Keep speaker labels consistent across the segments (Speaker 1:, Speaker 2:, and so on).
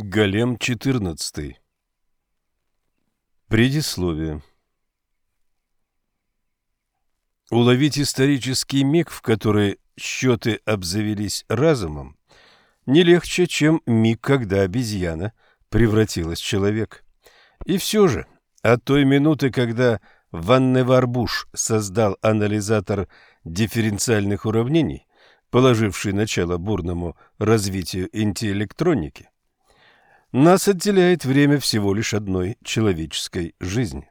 Speaker 1: Голем 14. Предисловие. Уловить исторический миг, в который счеты обзавелись разумом, не легче, чем миг, когда обезьяна превратилась в человека. И все же, от той минуты, когда Ванне Варбуш создал анализатор дифференциальных уравнений, положивший начало бурному развитию интеллектроники, нас отделяет время всего лишь одной человеческой жизни.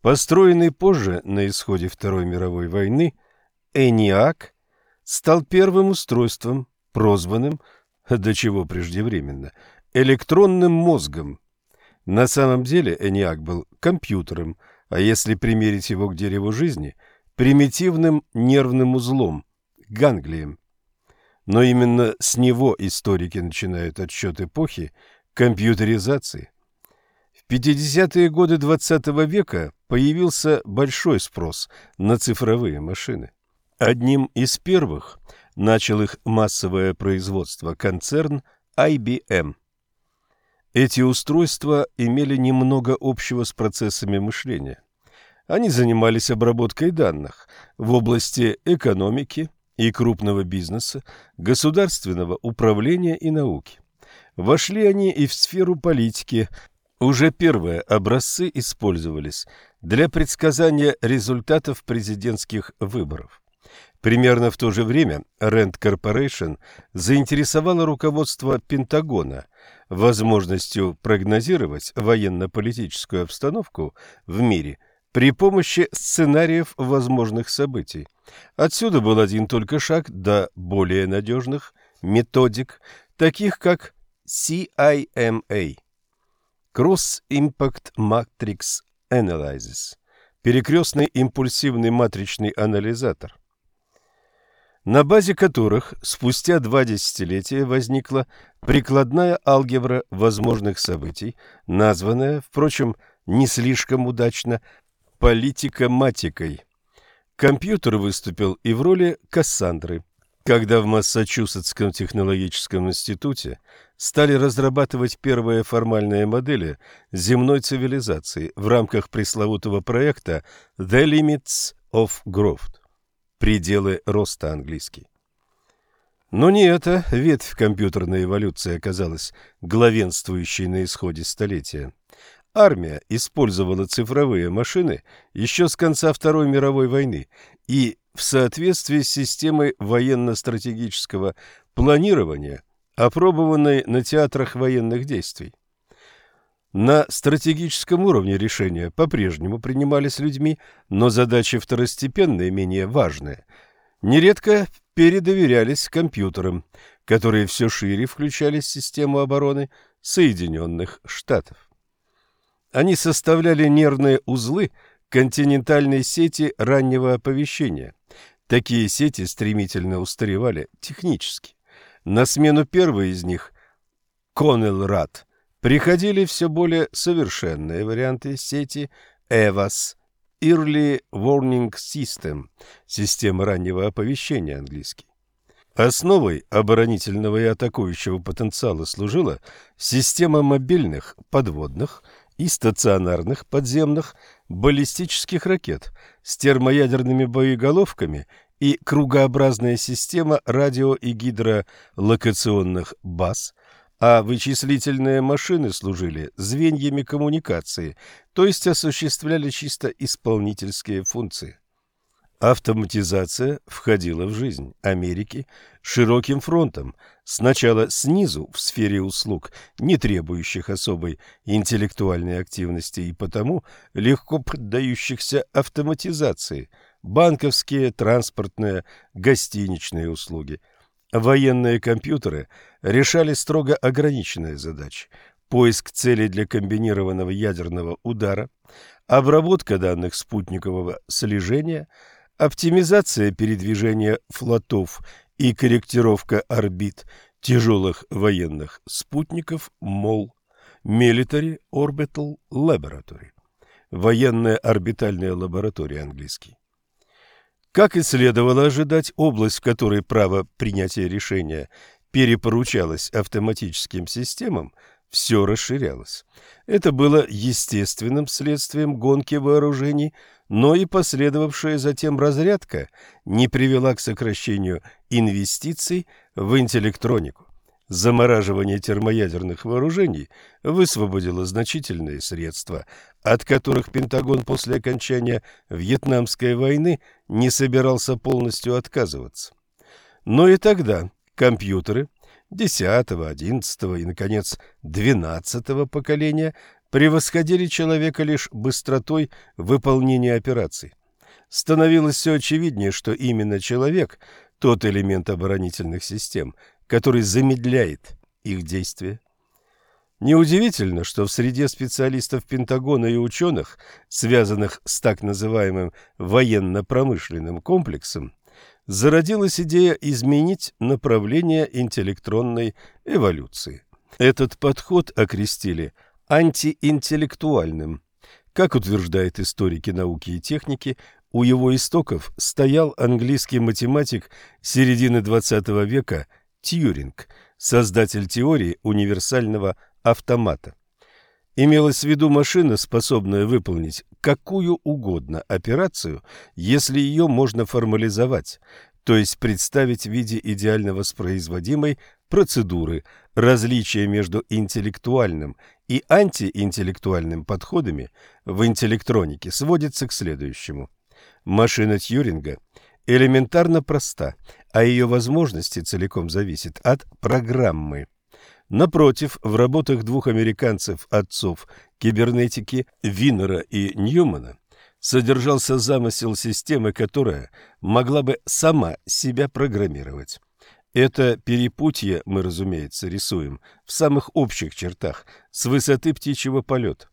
Speaker 1: Построенный позже, на исходе Второй мировой войны, ENIAC стал первым устройством, прозванным, до чего преждевременно, электронным мозгом. На самом деле ENIAC был компьютером, а если примерить его к дереву жизни, примитивным нервным узлом, ганглием. Но именно с него историки начинают отсчет эпохи компьютеризации. В 50-е годы XX -го века появился большой спрос на цифровые машины. Одним из первых начал их массовое производство концерн IBM. Эти устройства имели немного общего с процессами мышления. Они занимались обработкой данных в области экономики, и крупного бизнеса, государственного управления и науки. Вошли они и в сферу политики. Уже первые образцы использовались для предсказания результатов президентских выборов. Примерно в то же время Rand Corporation заинтересовала руководство Пентагона возможностью прогнозировать военно-политическую обстановку в мире при помощи сценариев возможных событий. Отсюда был один только шаг до более надежных методик, таких как CIMA – Cross Impact Matrix Analysis – перекрестный импульсивный матричный анализатор, на базе которых спустя два десятилетия возникла прикладная алгебра возможных событий, названная, впрочем, не слишком удачно, политикоматикой. Компьютер выступил и в роли Кассандры. Когда в Массачусетском технологическом институте стали разрабатывать первые формальные модели земной цивилизации в рамках пресловутого проекта The Limits of Growth – пределы роста английский. Но не эта ветвь компьютерной эволюции оказалась главенствующей на исходе столетия. Армия использовала цифровые машины еще с конца Второй мировой войны и в соответствии с системой военно-стратегического планирования, опробованной на театрах военных действий. На стратегическом уровне решения по-прежнему принимались людьми, но задачи второстепенные, менее важные, нередко передоверялись компьютерам, которые все шире включались в систему обороны Соединенных Штатов. Они составляли нервные узлы континентальной сети раннего оповещения. Такие сети стремительно устаревали технически. На смену первой из них, Конелрад, приходили все более совершенные варианты сети EVAS, Early Warning System, система раннего оповещения английский. Основой оборонительного и атакующего потенциала служила система мобильных, подводных и стационарных подземных баллистических ракет с термоядерными боеголовками и кругообразная система радио- и гидролокационных баз, а вычислительные машины служили звеньями коммуникации, то есть осуществляли чисто исполнительские функции. Автоматизация входила в жизнь Америки широким фронтом, сначала снизу в сфере услуг, не требующих особой интеллектуальной активности и потому легко поддающихся автоматизации, банковские, транспортные, гостиничные услуги. Военные компьютеры решали строго ограниченные задачи – поиск целей для комбинированного ядерного удара, обработка данных спутникового слежения – Оптимизация передвижения флотов и корректировка орбит тяжелых военных спутников МОЛ Military Orbital Laboratory Военная орбитальная лаборатория английский. Как и следовало ожидать, область, в которой право принятия решения перепоручалось автоматическим системам, все расширялось. Это было естественным следствием гонки вооружений, но и последовавшая затем разрядка не привела к сокращению инвестиций в интеллектронику. Замораживание термоядерных вооружений высвободило значительные средства, от которых Пентагон после окончания Вьетнамской войны не собирался полностью отказываться. Но и тогда компьютеры 10, 11 и, наконец, 12 поколения превосходили человека лишь быстротой выполнения операций. Становилось все очевиднее, что именно человек – тот элемент оборонительных систем, который замедляет их действия. Неудивительно, что в среде специалистов Пентагона и ученых, связанных с так называемым военно-промышленным комплексом, зародилась идея изменить направление интеллектронной эволюции. Этот подход окрестили антиинтеллектуальным. Как утверждают историки науки и техники, у его истоков стоял английский математик середины XX века Тьюринг, создатель теории универсального автомата. Имелась в виду машина, способная выполнить какую угодно операцию, если ее можно формализовать, то есть представить в виде идеально воспроизводимой процедуры. Различие между интеллектуальным и антиинтеллектуальным подходами в интеллектронике сводится к следующему. Машина Тьюринга элементарно проста, а ее возможности целиком зависят от программы. Напротив, в работах двух американцев-отцов кибернетики Виннера и Ньюмана содержался замысел системы, которая могла бы сама себя программировать. Это перепутье мы, разумеется, рисуем в самых общих чертах, с высоты птичьего полета.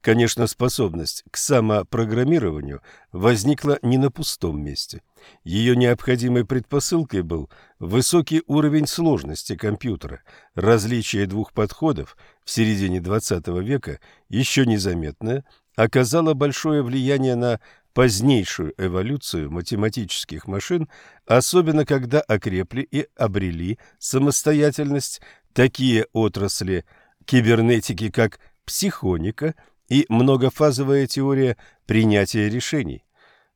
Speaker 1: Конечно, способность к самопрограммированию возникла не на пустом месте. Ее необходимой предпосылкой был высокий уровень сложности компьютера. Различие двух подходов в середине XX века, еще незаметное, оказало большое влияние на позднейшую эволюцию математических машин, особенно когда окрепли и обрели самостоятельность такие отрасли кибернетики, как психоника и многофазовая теория принятия решений.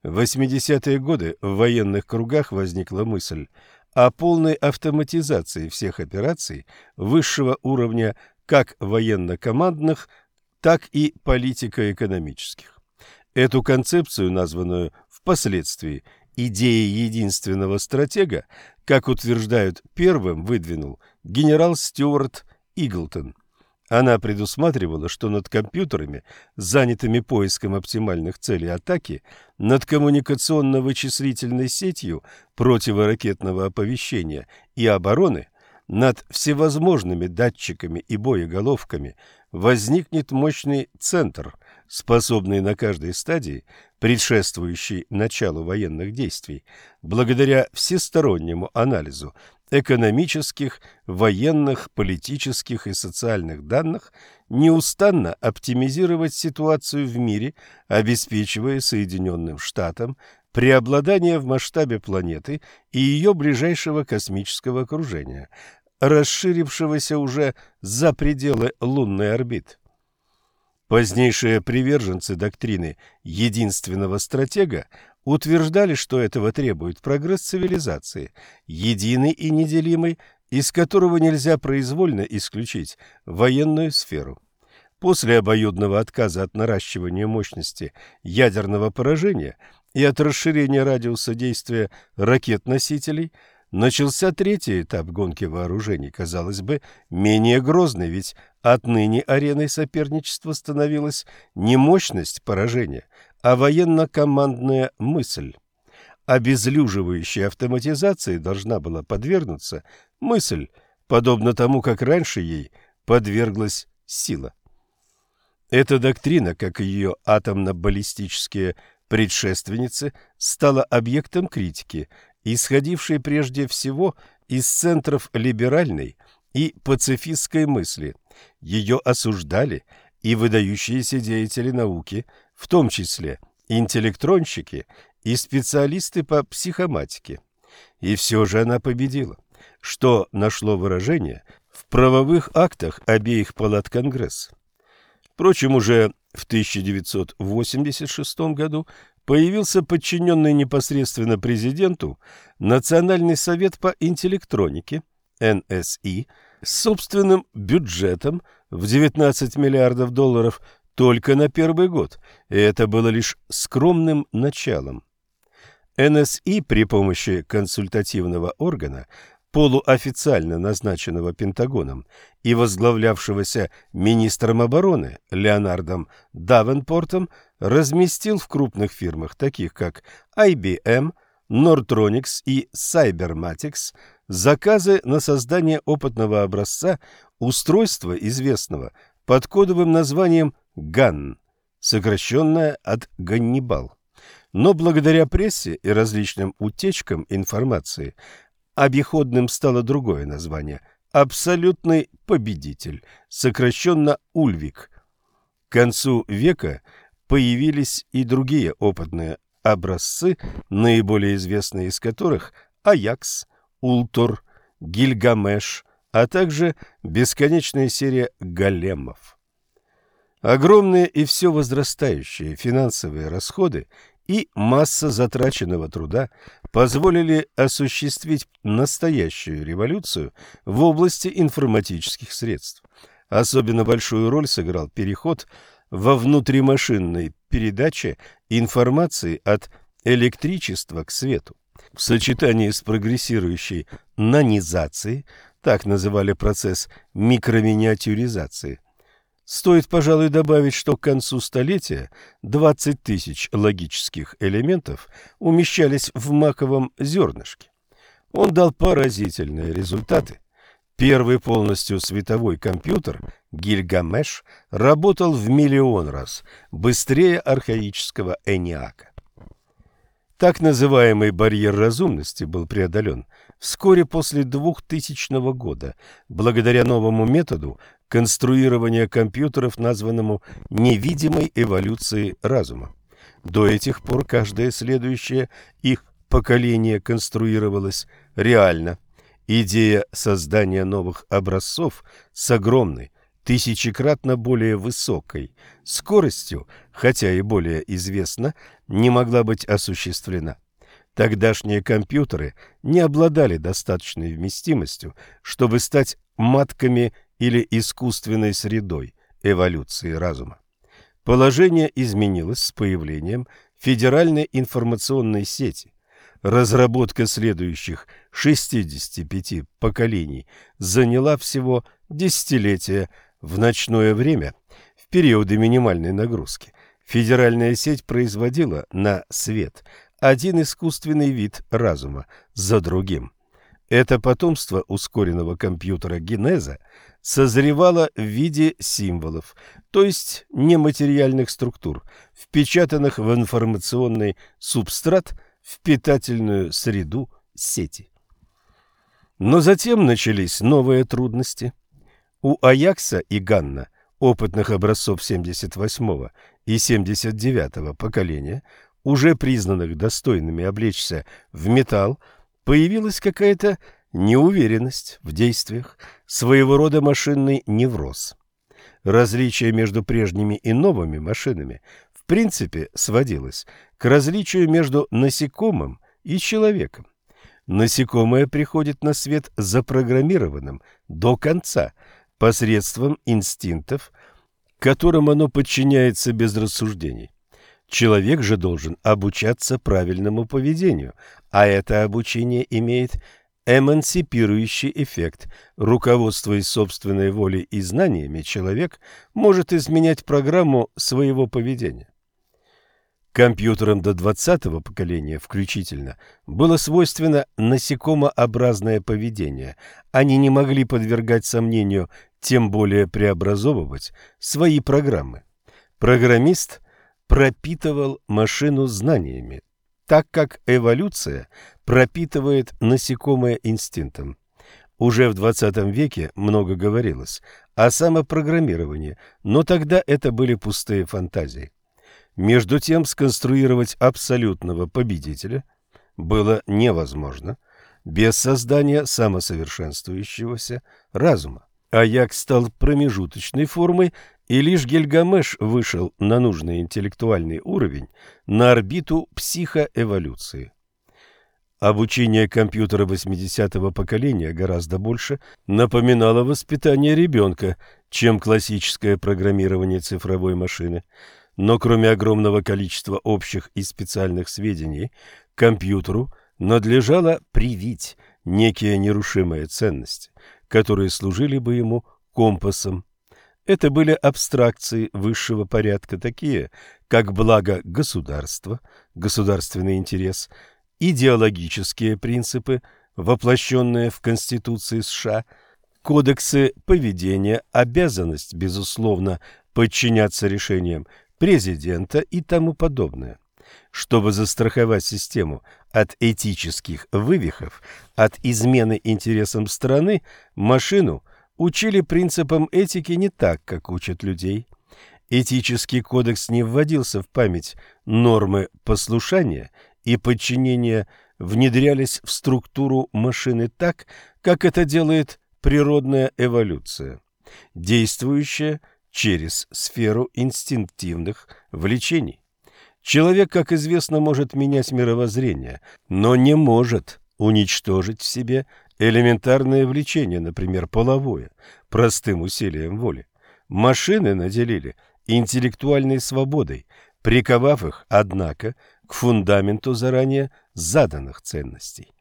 Speaker 1: В 80-е годы в военных кругах возникла мысль о полной автоматизации всех операций высшего уровня как военно-командных, так и политико-экономических. Эту концепцию, названную впоследствии идеей единственного стратега, как утверждают, первым выдвинул генерал Стюарт Иглтон – она предусматривала, что над компьютерами, занятыми поиском оптимальных целей атаки, над коммуникационно-вычислительной сетью противоракетного оповещения и обороны, над всевозможными датчиками и боеголовками возникнет мощный центр, способный на каждой стадии, предшествующей началу военных действий, благодаря всестороннему анализу экономических, военных, политических и социальных данных неустанно оптимизировать ситуацию в мире, обеспечивая Соединенным Штатам преобладание в масштабе планеты и ее ближайшего космического окружения, расширившегося уже за пределы лунной орбиты. Позднейшие приверженцы доктрины единственного стратега утверждали, что этого требует прогресс цивилизации, единый и неделимый, из которого нельзя произвольно исключить военную сферу. После обоюдного отказа от наращивания мощности ядерного поражения и от расширения радиуса действия ракет-носителей – Начался третий этап гонки вооружений, казалось бы, менее грозный, ведь отныне ареной соперничества становилась не мощность поражения, а военно-командная мысль. Обезлюживающей автоматизации должна была подвергнуться мысль, подобно тому, как раньше ей подверглась сила. Эта доктрина, как и ее атомно-баллистические предшественницы, стала объектом критики – исходившей прежде всего из центров либеральной и пацифистской мысли. Ее осуждали и выдающиеся деятели науки, в том числе интеллектронщики и специалисты по психоматике. И все же она победила. что нашло выражение в правовых актах обеих палат Конгресса. Впрочем, уже в 1986 году появился подчиненный непосредственно президенту Национальный совет по интеллектронике НСИ с собственным бюджетом в 19 миллиардов долларов только на первый год, и это было лишь скромным началом. НСИ при помощи консультативного органа полуофициально назначенного Пентагоном и возглавлявшегося министром обороны Леонардом Давенпортом, разместил в крупных фирмах, таких как IBM, Nortronics и Cybermatics, заказы на создание опытного образца устройства, известного под кодовым названием ГАН, сокращенное от Ганнибал. Но благодаря прессе и различным утечкам информации Обиходным стало другое название – «Абсолютный победитель», сокращенно «Ульвик». К концу века появились и другие опытные образцы, наиболее известные из которых – Аякс, Ултор, Гильгамеш, а также бесконечная серия големов. Огромные и все возрастающие финансовые расходы и масса затраченного труда позволили осуществить настоящую революцию в области информатических средств. Особенно большую роль сыграл переход во внутримашинной передаче информации от электричества к свету. В сочетании с прогрессирующей нанизацией, так называли процесс микроминиатюризации, Стоит, пожалуй, добавить, что к концу столетия 20 тысяч логических элементов умещались в маковом зернышке. Он дал поразительные результаты. Первый полностью световой компьютер, Гильгамеш, работал в миллион раз быстрее архаического ENIAC. Так называемый барьер разумности был преодолен вскоре после 2000 года, благодаря новому методу конструирования компьютеров, названному невидимой эволюцией разума. До этих пор каждое следующее их поколение конструировалось реально. Идея создания новых образцов с огромной, тысячекратно более высокой скоростью, хотя и более известна, не могла быть осуществлена. Тогдашние компьютеры не обладали достаточной вместимостью, чтобы стать матками или искусственной средой эволюции разума. Положение изменилось с появлением Федеральной информационной сети. Разработка следующих 65 поколений заняла всего десятилетия в ночное время, в периоды минимальной нагрузки. Федеральная сеть производила на свет один искусственный вид разума за другим. Это потомство ускоренного компьютера генеза созревало в виде символов, то есть нематериальных структур, впечатанных в информационный субстрат, в питательную среду сети. Но затем начались новые трудности. У Аякса и Ганна, опытных образцов 78 и 79 поколения, уже признанных достойными облечься в металл, появилась какая-то неуверенность в действиях, своего рода машинный невроз. Различие между прежними и новыми машинами принципе сводилось к различию между насекомым и человеком. Насекомое приходит на свет запрограммированным до конца – посредством инстинктов, которым оно подчиняется без рассуждений. Человек же должен обучаться правильному поведению, а это обучение имеет эмансипирующий эффект. Руководствуясь собственной волей и знаниями, человек может изменять программу своего поведения. Компьютерам до 20-го поколения включительно было свойственно насекомообразное поведение. Они не могли подвергать сомнению, тем более преобразовывать свои программы. Программист пропитывал машину знаниями, так как эволюция пропитывает насекомое инстинктом. Уже в 20 веке много говорилось о самопрограммировании, но тогда это были пустые фантазии. Между тем сконструировать абсолютного победителя было невозможно. без создания самосовершенствующегося разума. Аяк стал промежуточной формой, и лишь Гильгамеш вышел на нужный интеллектуальный уровень, на орбиту психоэволюции. Обучение компьютера 80-го поколения гораздо больше напоминало воспитание ребенка, чем классическое программирование цифровой машины. Но кроме огромного количества общих и специальных сведений, компьютеру надлежало привить некие нерушимые ценности, которые служили бы ему компасом. Это были абстракции высшего порядка, такие как благо государства, государственный интерес – идеологические принципы, воплощенные в Конституции США, кодексы поведения, обязанность, безусловно, подчиняться решениям президента и тому подобное. Чтобы застраховать систему от этических вывихов, от измены интересам страны, машину учили принципам этики не так, как учат людей. Этический кодекс не вводился в память нормы послушания и подчинения внедрялись в структуру машины так, как это делает природная эволюция, действующая через сферу инстинктивных влечений. Человек, как известно, может менять мировоззрение, но не может уничтожить в себе элементарное влечение, например, половое, простым усилием воли. Машины наделили интеллектуальной свободой, приковав их, однако, к фундаменту заранее заданных ценностей.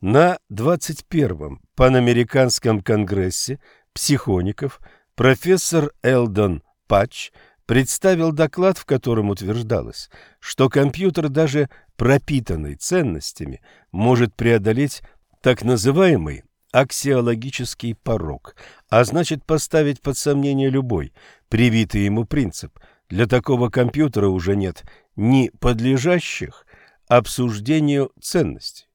Speaker 1: На 21-м Панамериканском конгрессе психоников профессор Элдон Патч представил доклад, в котором утверждалось, что компьютер, даже пропитанный ценностями, может преодолеть так называемый аксиологический порог, а значит поставить под сомнение любой привитый ему принцип. Для такого компьютера уже нет не подлежащих обсуждению ценностей.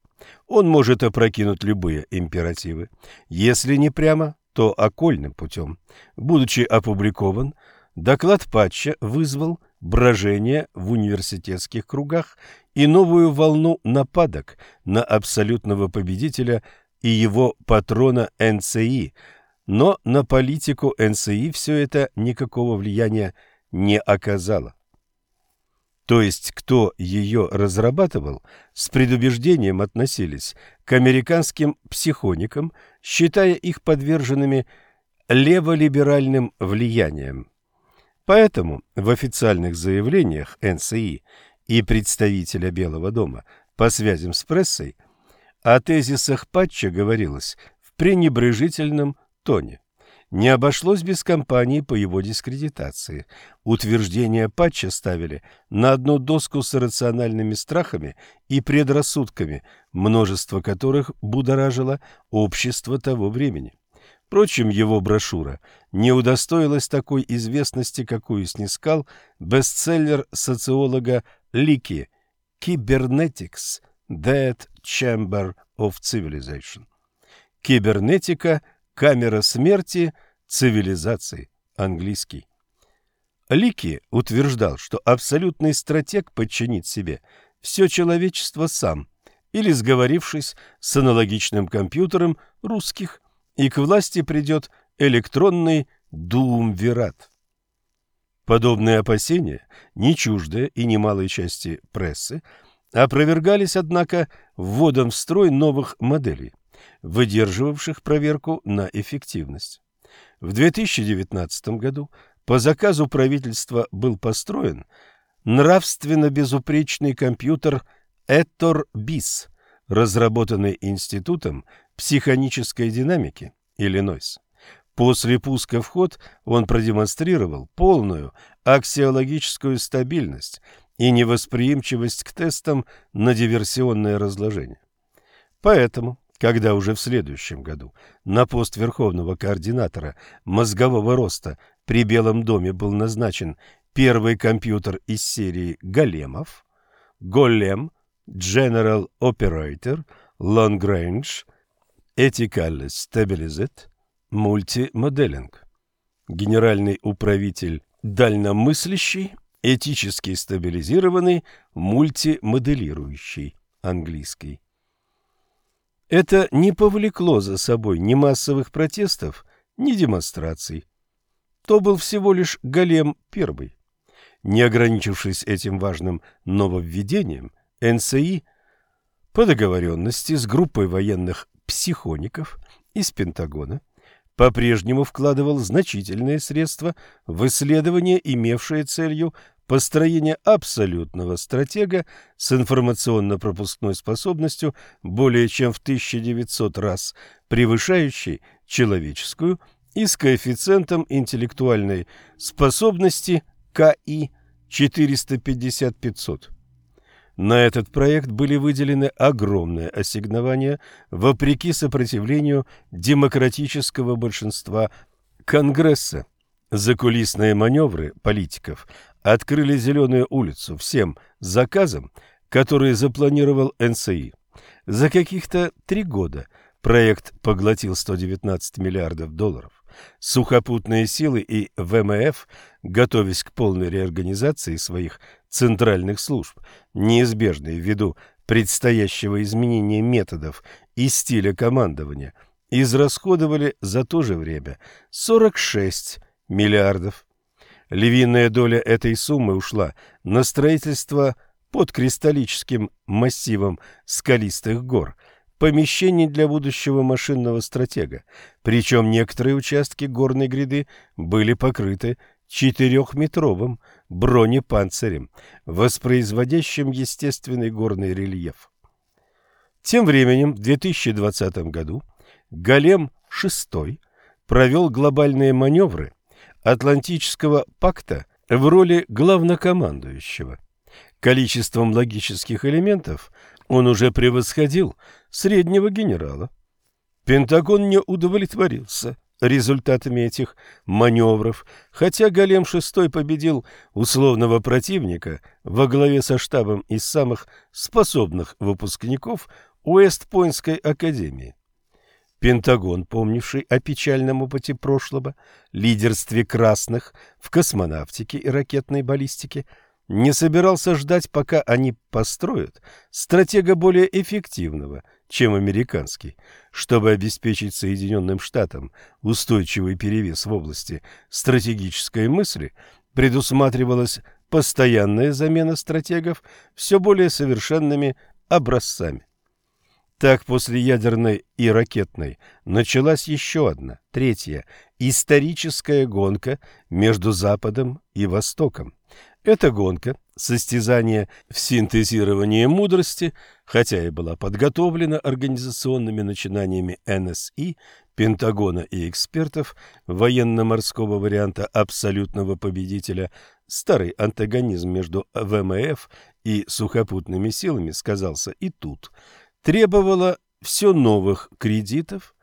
Speaker 1: Он может опрокинуть любые императивы, если не прямо, то окольным путем. Будучи опубликован, доклад Патча вызвал брожение в университетских кругах и новую волну нападок на абсолютного победителя и его патрона НЦИ, но на политику НЦИ все это никакого влияния не оказало то есть кто ее разрабатывал, с предубеждением относились к американским психоникам, считая их подверженными леволиберальным влиянием. Поэтому в официальных заявлениях НСИ и представителя Белого дома по связям с прессой о тезисах Патча говорилось в пренебрежительном тоне не обошлось без кампании по его дискредитации. Утверждения Патча ставили на одну доску с рациональными страхами и предрассудками, множество которых будоражило общество того времени. Впрочем, его брошюра не удостоилась такой известности, какую снискал бестселлер социолога Лики «Кибернетикс – That Chamber of Civilization». Кибернетика – Камера смерти цивилизации. Английский. Лики утверждал, что абсолютный стратег подчинит себе все человечество сам, или сговорившись с аналогичным компьютером русских, и к власти придет электронный дуумвират. Подобные опасения, не чуждые и немалой части прессы, опровергались, однако, вводом в строй новых моделей – выдерживавших проверку на эффективность. В 2019 году по заказу правительства был построен нравственно безупречный компьютер Ettore BIS, разработанный Институтом психонической динамики Иллинойс. После пуска в ход он продемонстрировал полную аксиологическую стабильность и невосприимчивость к тестам на диверсионное разложение. Поэтому когда уже в следующем году на пост верховного координатора мозгового роста при Белом доме был назначен первый компьютер из серии големов, голем, General Operator, Long Range, Ethical Stabilized, Мультимоделинг. Генеральный управитель дальномыслящий, этически стабилизированный, мультимоделирующий, английский. Это не повлекло за собой ни массовых протестов, ни демонстраций. То был всего лишь голем первый. Не ограничившись этим важным нововведением, НСИ по договоренности с группой военных психоников из Пентагона по-прежнему вкладывал значительные средства в исследование, имевшее целью построение абсолютного стратега с информационно-пропускной способностью более чем в 1900 раз превышающей человеческую и с коэффициентом интеллектуальной способности КИ 450-500. На этот проект были выделены огромные ассигнования вопреки сопротивлению демократического большинства Конгресса. Закулисные маневры политиков открыли зеленую улицу всем заказам, которые запланировал НСИ. За каких-то три года проект поглотил 119 миллиардов долларов. Сухопутные силы и ВМФ, готовясь к полной реорганизации своих центральных служб, неизбежной ввиду предстоящего изменения методов и стиля командования, израсходовали за то же время 46 миллиардов. Львиная доля этой суммы ушла на строительство под кристаллическим массивом скалистых гор – помещений для будущего машинного стратега, причем некоторые участки горной гряды были покрыты четырехметровым бронепанцирем, воспроизводящим естественный горный рельеф. Тем временем в 2020 году Голем-6 провел глобальные маневры Атлантического пакта в роли главнокомандующего. Количеством логических элементов он уже превосходил среднего генерала. Пентагон не удовлетворился результатами этих маневров, хотя Голем-6 победил условного противника во главе со штабом из самых способных выпускников Уэстпойнтской академии. Пентагон, помнивший о печальном опыте прошлого, лидерстве красных в космонавтике и ракетной баллистике – не собирался ждать, пока они построят стратега более эффективного, чем американский, чтобы обеспечить Соединенным Штатам устойчивый перевес в области стратегической мысли, предусматривалась постоянная замена стратегов все более совершенными образцами. Так после ядерной и ракетной началась еще одна, третья, историческая гонка между Западом и Востоком. Эта гонка, состязание в синтезировании мудрости, хотя и была подготовлена организационными начинаниями НСИ, Пентагона и экспертов военно-морского варианта абсолютного победителя, старый антагонизм между ВМФ и сухопутными силами сказался и тут, требовала все новых кредитов,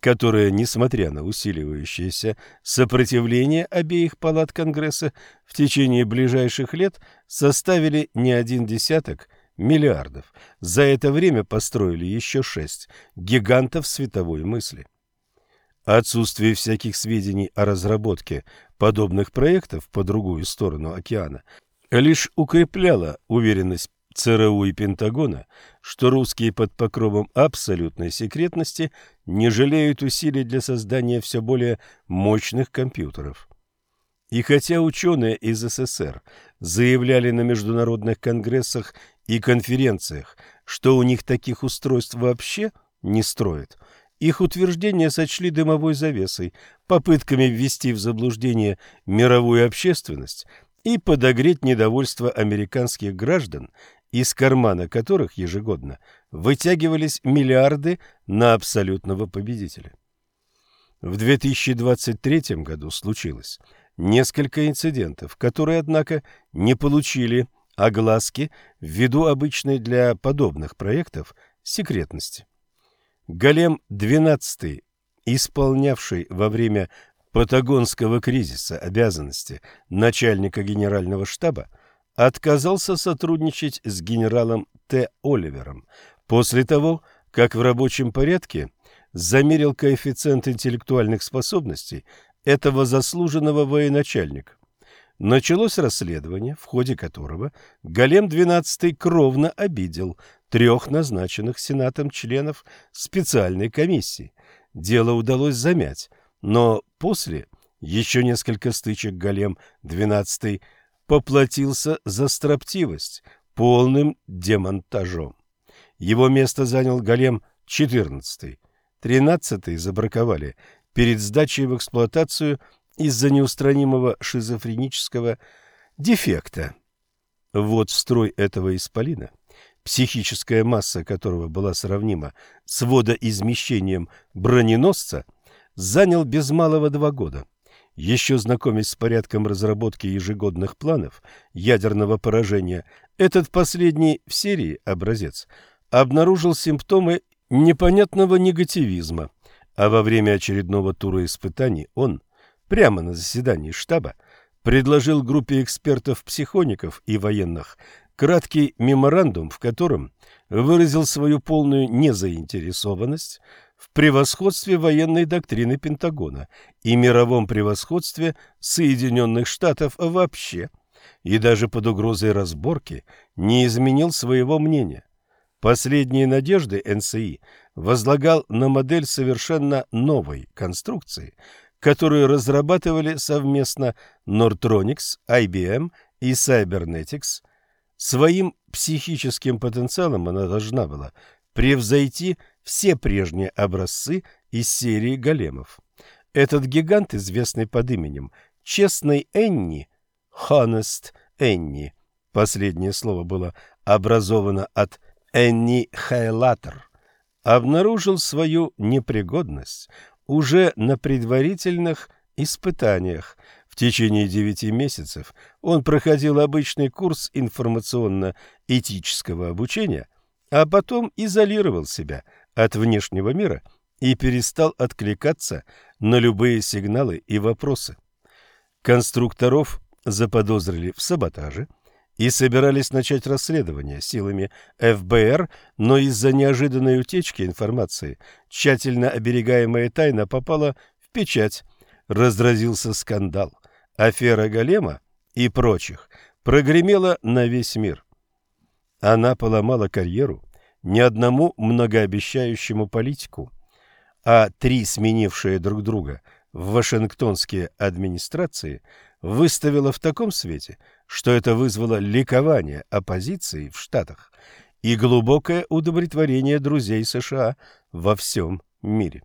Speaker 1: которые, несмотря на усиливающееся сопротивление обеих палат Конгресса, в течение ближайших лет составили не один десяток миллиардов. За это время построили еще шесть гигантов световой мысли. Отсутствие всяких сведений о разработке подобных проектов по другую сторону океана лишь укрепляло уверенность ЦРУ и Пентагона, что русские под покровом абсолютной секретности не жалеют усилий для создания все более мощных компьютеров. И хотя ученые из СССР заявляли на международных конгрессах и конференциях, что у них таких устройств вообще не строят, их утверждения сочли дымовой завесой, попытками ввести в заблуждение мировую общественность и подогреть недовольство американских граждан из кармана которых ежегодно вытягивались миллиарды на абсолютного победителя. В 2023 году случилось несколько инцидентов, которые, однако, не получили огласки ввиду обычной для подобных проектов секретности. Голем-12, исполнявший во время Патагонского кризиса обязанности начальника генерального штаба, отказался сотрудничать с генералом Т. Оливером после того, как в рабочем порядке замерил коэффициент интеллектуальных способностей этого заслуженного военачальника. началось расследование, в ходе которого Голем-12 кровно обидел трех назначенных Сенатом членов специальной комиссии. Дело удалось замять, но после еще несколько стычек Голем-12 поплатился за строптивость полным демонтажом. Его место занял Голем-14. Тринадцатый забраковали перед сдачей в эксплуатацию из-за неустранимого шизофренического дефекта. Вот строй этого исполина, психическая масса которого была сравнима с водоизмещением броненосца, занял без малого два года. Еще знакомясь с порядком разработки ежегодных планов ядерного поражения, этот последний в серии образец обнаружил симптомы непонятного негативизма, а во время очередного тура испытаний он, прямо на заседании штаба, предложил группе экспертов-психоников и военных краткий меморандум, в котором выразил свою полную незаинтересованность превосходстве военной доктрины Пентагона и мировом превосходстве Соединенных Штатов вообще, и даже под угрозой разборки не изменил своего мнения. Последние надежды НСИ возлагал на модель совершенно новой конструкции, которую разрабатывали совместно Nortronics, IBM и Cybernetics. Своим психическим потенциалом она должна была превзойти все прежние образцы из серии големов. Этот гигант, известный под именем Честный Энни, Honest Энни, последнее слово было образовано от Энни Хайлатер, обнаружил свою непригодность уже на предварительных испытаниях. В течение девяти месяцев он проходил обычный курс информационно-этического обучения, а потом изолировал себя – от внешнего мира и перестал откликаться на любые сигналы и вопросы. Конструкторов заподозрили в саботаже и собирались начать расследование силами ФБР, но из-за неожиданной утечки информации тщательно оберегаемая тайна попала в печать. Разразился скандал. Афера Голема и прочих прогремела на весь мир. Она поломала карьеру ни одному многообещающему политику, а три сменившие друг друга в вашингтонские администрации выставила в таком свете, что это вызвало ликование оппозиции в Штатах и глубокое удовлетворение друзей США во всем мире.